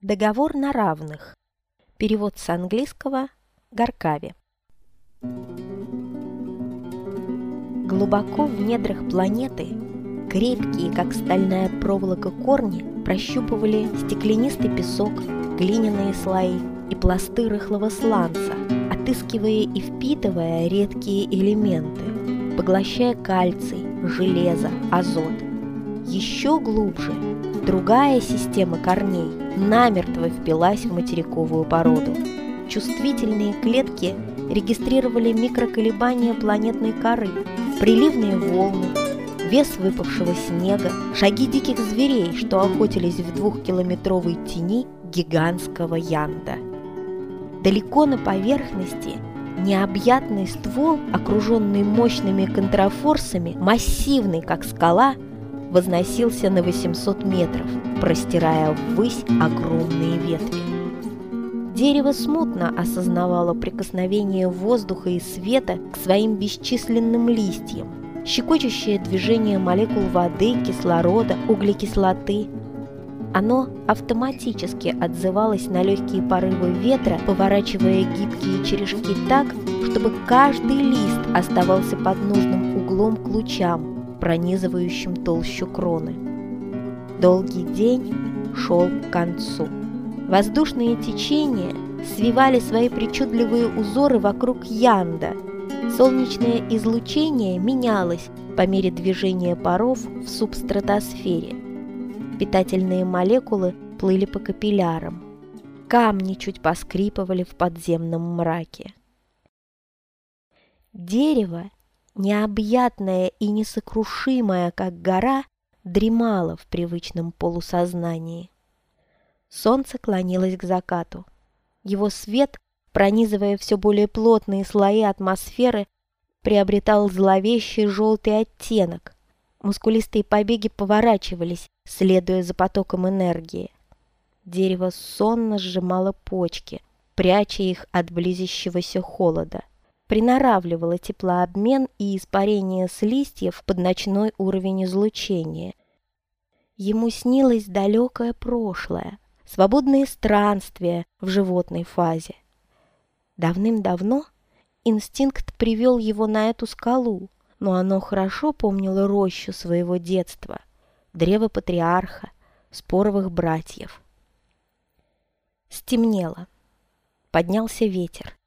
Договор на равных. Перевод с английского Гаркави. Глубоко в недрах планеты крепкие, как стальная проволока, корни прощупывали стеклянистый песок, глиняные слои и пласты рыхлого сланца, отыскивая и впитывая редкие элементы, поглощая кальций, железо, азот. Еще глубже другая система корней намертво впилась в материковую породу. Чувствительные клетки регистрировали микроколебания планетной коры, приливные волны, вес выпавшего снега, шаги диких зверей, что охотились в двухкилометровой тени гигантского янда. Далеко на поверхности необъятный ствол, окруженный мощными контрафорсами, массивный, как скала, возносился на 800 метров, простирая ввысь огромные ветви. Дерево смутно осознавало прикосновение воздуха и света к своим бесчисленным листьям, щекочущее движение молекул воды, кислорода, углекислоты. Оно автоматически отзывалось на легкие порывы ветра, поворачивая гибкие черешки так, чтобы каждый лист оставался под нужным углом к лучам, пронизывающим толщу кроны. Долгий день шел к концу. Воздушные течения свивали свои причудливые узоры вокруг Янда – Солнечное излучение менялось по мере движения паров в субстратосфере. Питательные молекулы плыли по капиллярам. Камни чуть поскрипывали в подземном мраке. Дерево, необъятное и несокрушимое, как гора, дремало в привычном полусознании. Солнце клонилось к закату. Его свет пронизывая все более плотные слои атмосферы, приобретал зловещий желтый оттенок. Мускулистые побеги поворачивались, следуя за потоком энергии. Дерево сонно сжимало почки, пряча их от близящегося холода. Приноравливало теплообмен и испарение с листьев под ночной уровень излучения. Ему снилось далекое прошлое, свободные странствия в животной фазе. Давным-давно инстинкт привел его на эту скалу, но оно хорошо помнило рощу своего детства, древо патриарха, споровых братьев. Стемнело. Поднялся ветер.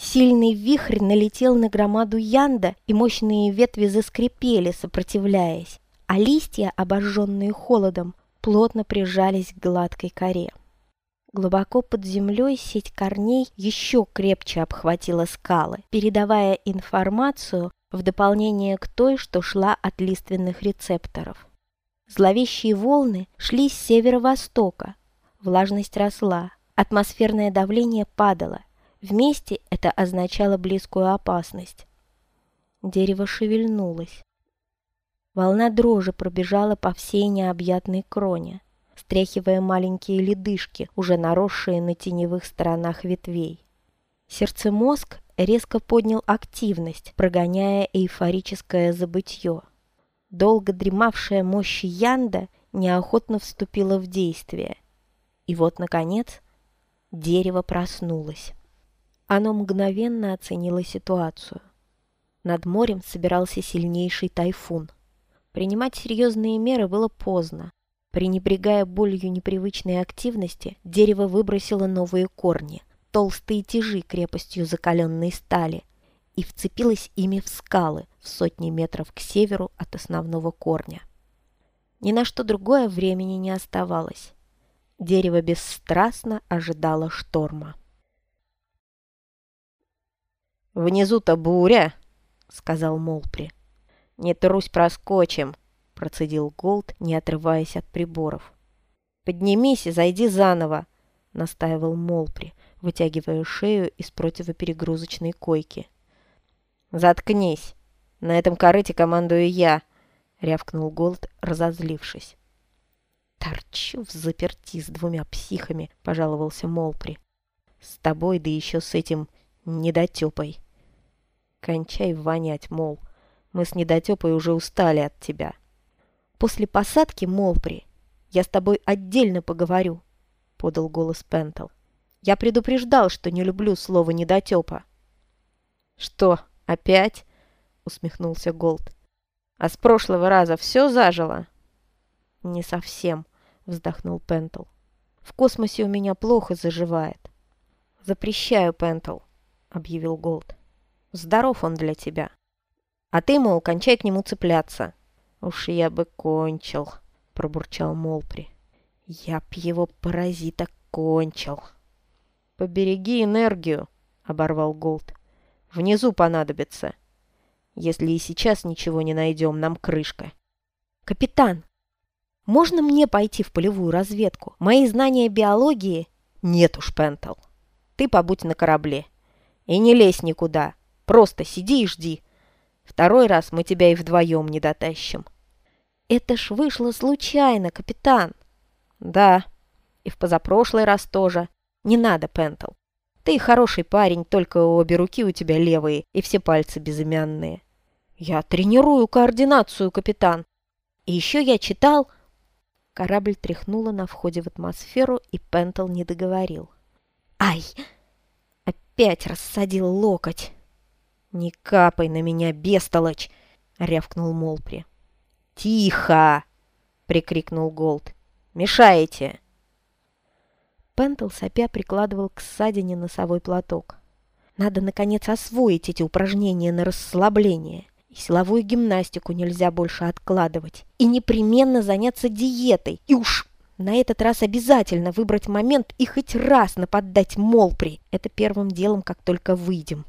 Сильный вихрь налетел на громаду янда, и мощные ветви заскрипели, сопротивляясь, а листья, обожженные холодом, плотно прижались к гладкой коре. Глубоко под землей сеть корней еще крепче обхватила скалы, передавая информацию в дополнение к той, что шла от лиственных рецепторов. Зловещие волны шли с северо-востока. Влажность росла, атмосферное давление падало. Вместе это означало близкую опасность. Дерево шевельнулось. Волна дрожи пробежала по всей необъятной кроне стряхивая маленькие ледышки, уже наросшие на теневых сторонах ветвей. Сердцемозг резко поднял активность, прогоняя эйфорическое забытье. Долго дремавшая мощь Янда неохотно вступила в действие. И вот, наконец, дерево проснулось. Оно мгновенно оценило ситуацию. Над морем собирался сильнейший тайфун. Принимать серьезные меры было поздно. Пренебрегая болью непривычной активности, дерево выбросило новые корни, толстые тяжи крепостью закаленной стали, и вцепилось ими в скалы в сотни метров к северу от основного корня. Ни на что другое времени не оставалось. Дерево бесстрастно ожидало шторма. «Внизу-то буря!» — сказал Молпри. «Не трусь, проскочим!» процедил Голд, не отрываясь от приборов. «Поднимись и зайди заново», — настаивал Молпри, вытягивая шею из противоперегрузочной койки. «Заткнись! На этом корыте командую я!» — рявкнул Голд, разозлившись. «Торчу в заперти с двумя психами», — пожаловался Молпри. «С тобой, да еще с этим недотепой». «Кончай вонять, мол. Мы с недотепой уже устали от тебя». После посадки, Молпри, я с тобой отдельно поговорю. подал голос Пентл. «Я предупреждал, что не люблю слово «недотепа». «Что, опять?» — усмехнулся Голд. «А с прошлого раза все зажило?» «Не совсем», — вздохнул Пентл. «В космосе у меня плохо заживает». «Запрещаю, Пентл», — объявил Голд. «Здоров он для тебя. А ты, мол, кончай к нему цепляться». «Уж я бы кончил», — пробурчал Молпри. «Я б его паразита кончил». «Побереги энергию», — оборвал Голд. «Внизу понадобится. Если и сейчас ничего не найдем, нам крышка». «Капитан, можно мне пойти в полевую разведку? Мои знания биологии...» «Нет уж, Пентл. Ты побудь на корабле. И не лезь никуда. Просто сиди и жди. Второй раз мы тебя и вдвоем не дотащим». «Это ж вышло случайно, капитан». «Да, и в позапрошлый раз тоже. Не надо, Пентл. Ты хороший парень, только обе руки у тебя левые и все пальцы безымянные». «Я тренирую координацию, капитан. И еще я читал...» Корабль тряхнуло на входе в атмосферу, и Пентл не договорил. «Ай!» Опять рассадил локоть. «Не капай на меня, бестолочь!» — рявкнул Молпри. «Тихо!» — прикрикнул Голд. «Мешаете!» Пентл сопя прикладывал к ссадине носовой платок. Надо, наконец, освоить эти упражнения на расслабление. И силовую гимнастику нельзя больше откладывать. И непременно заняться диетой. И уж на этот раз обязательно выбрать момент и хоть раз нападать Молпри. Это первым делом, как только выйдем.